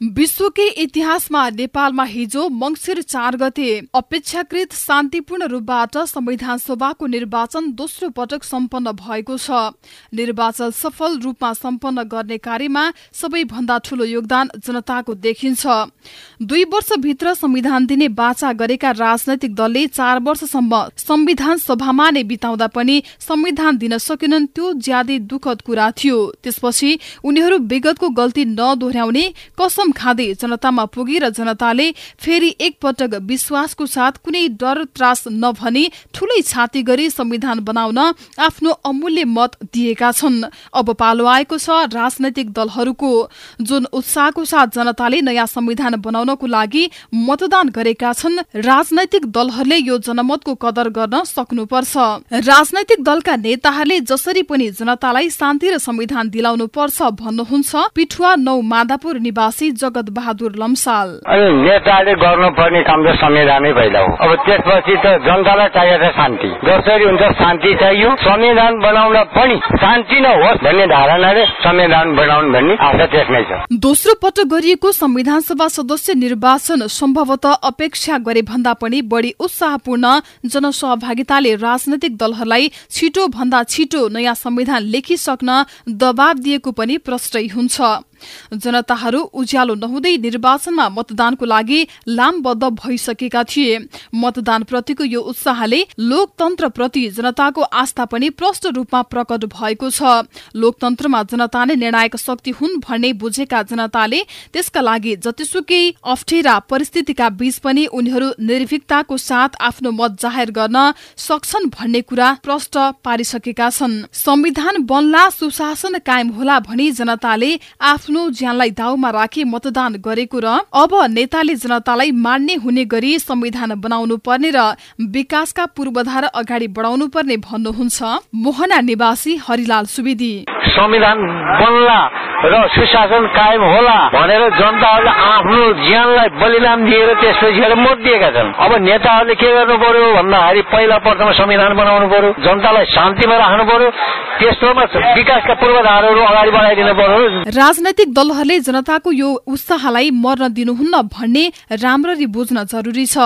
विश्वकै इतिहासमा नेपालमा हिजो मंगिर चार गते अपेक्षाकृत शान्तिपूर्ण रूपबाट संविधान सभाको निर्वाचन दोस्रो पटक सम्पन्न भएको छ। निर्वाचन सफल रूपमा सम्पन्न गर्ने कार्यमा सबैभन्दा ठूलो योगदान जनताको देखिन्छ। दुई वर्षभित्र संविधान दिने बाचा गरेका राजनैतिक दलले चार वर्षसम्म संविधान सभामा नै बिताउँदा पनि संविधान दिन सकेनन् त्यो ज्यादै दुखद कुरा थियो। त्यसपछि उनीहरू विगतको गल्ती नदोहोर्याउने कसम कसम खाँदै जनतामा पुगे र जनताले फेरि एकपटक विश्वासको साथ कुनै डर त्रास नभनी ठूलै छाती गरी संविधान बनाउन आफ्नो अमूल्य मत दिएका छन्। अब पालो आएको छ राजनैतिक दलहरूको। जुन उत्साहको साथ जनताले नयाँ संविधान बनाउनको लागि मतदान गरेका छन् राजनैतिक दलहरूले यो जनमतको कदर गर्न सक्नुपर्छ। राजनैतिक दलका नेताहरूले जसरी पनि जनतालाई शान्ति र संविधान दिलाउनु पर्छ भन्नुहुन्छ पिठुवा नौ मादापुर निवासी जगत बहादुर लम्साल। अनि नेताले गर्नुपर्ने काम त संविधानै पहिला हो। अब त्यसपछि त जनतालाई चाहिएको शान्ति। जसरी हुन्छ शान्ति चाहियो संविधान बनाउन पनि शान्ति नहोस् भन्ने धारणाले संविधान बनाउनु भन्ने आशा त्यसमै छ। दोस्रो पटक गरिएको संविधान सभा सदस्य निर्वाचन सम्भवतः अपेक्षा गरे भन्दा पनि बढी उत्साहपूर्ण जनसहभागिताले राजनैतिक दलहरूलाई छिटो भन्दा छिटो नयाँ संविधान लेखिसक्न दबाव दिएको पनि प्रष्टै हुन्छ। जनताहरू उज्यालो नहुँदै निर्वाचनमा मतदानको लागि लामबद्ध भइसकेका थिए। मतदान प्रतिको यो उत्साहले लोकतन्त्र प्रति जनताको आस्था पनि प्रष्ट रूपमा प्रकट भएको छ। लोकतन्त्रमा जनता नै निर्णायक शक्ति हुन् भन्ने बुझेका जनताले त्यसका लागि जतिसुकै अप्ठ्यारा परिस्थितिका बीच पनि उनीहरू निर्भीकताको साथ आफ्नो मत जाहेर गर्न सक्छन् भन्ने कुरा प्रष्ट पारिसकेका छन्। संविधान बन्ला सुशासन कायम होला भनी जनताले आफ्नो ज्यानलाई दाउमा राखी मतदान गरेको र अब नेताले जनतालाई मान्ने हुने गरी संविधान बनाउनु पर्ने र विकासका पूर्वधार अगाडि बढाउनु पर्ने भन्नुहुन्छ मोहना निवासी हरिलाल सुवेदी। संविधान बन्ला र सुशासन कायम होला भनेर जनताहरूले आफ्नो ज्यानलाई बलिदान दिएर त्यसपछि मत दिएका छन्। अब नेताहरूले के गर्नु पर्यो भन्दाखेरि पहिला प्रथम संविधान बनाउनु पर्यो जनतालाई शान्तिमा राख्नु पर्यो त्यस्तोमा विकासका पूर्वाधारहरू अगाडि बढाइदिनु पर्यो राजनैतिक दलहरूले जनताको यो उत्साहलाई मर्न दिनुहुन्न भन्ने राम्ररी बुझ्न जरुरी छ।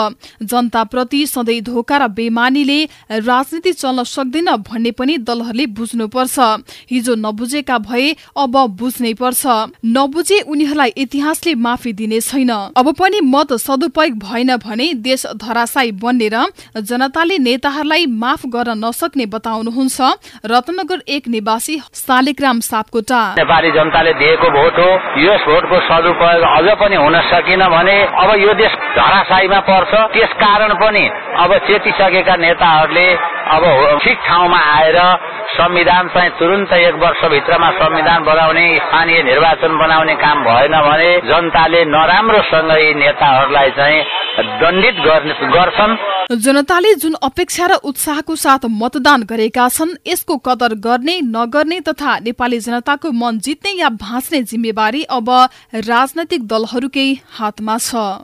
जनताप्रति सधैँ धोका र बेमानीले राजनीति चल्न सक्दैन भन्ने पनि दलहरूले बुझ्नुपर्छ। हिजो नबुझेका भए अब बुझ्नै पर्छ। नबुझे उनीहरूलाई इतिहासले माफी दिने छैन। अब पनि मत सदुपयोग भएन भने देश धराशायी बन्ने र जनताले नेताहरूलाई माफ गर्न नसक्ने बताउनुहुन्छ रत्नगर एक निवासी शालिग्राम सापकोटा। नेपाली जनताले दिएको भोट हो। यस भोटको सदुपयोग अझ पनि हुन सकिन भने अब यो देश धराशायीमा पर्छ। त्यस कारण पनि अब चेतिसकेका नेताहरूले अब ठिक ठाउँमा आएर संविधान चाहिँ तुरन्त एक वर्षभित्रमा संविधान बनाउने स्थानीय निर्वाचन बनाउने काम भएन भने जनताले नराम्रोसँग यी नेताहरूलाई चाहिँ दण्डित गर्छन्। जनताले जुन अपेक्षा र उत्साहको साथ मतदान गरेका छन् यसको कदर गर्ने नगर्ने तथा नेपाली जनताको मन जित्ने या भाँच्ने जिम्मेवारी अब राजनैतिक दलहरूकै हातमा छ।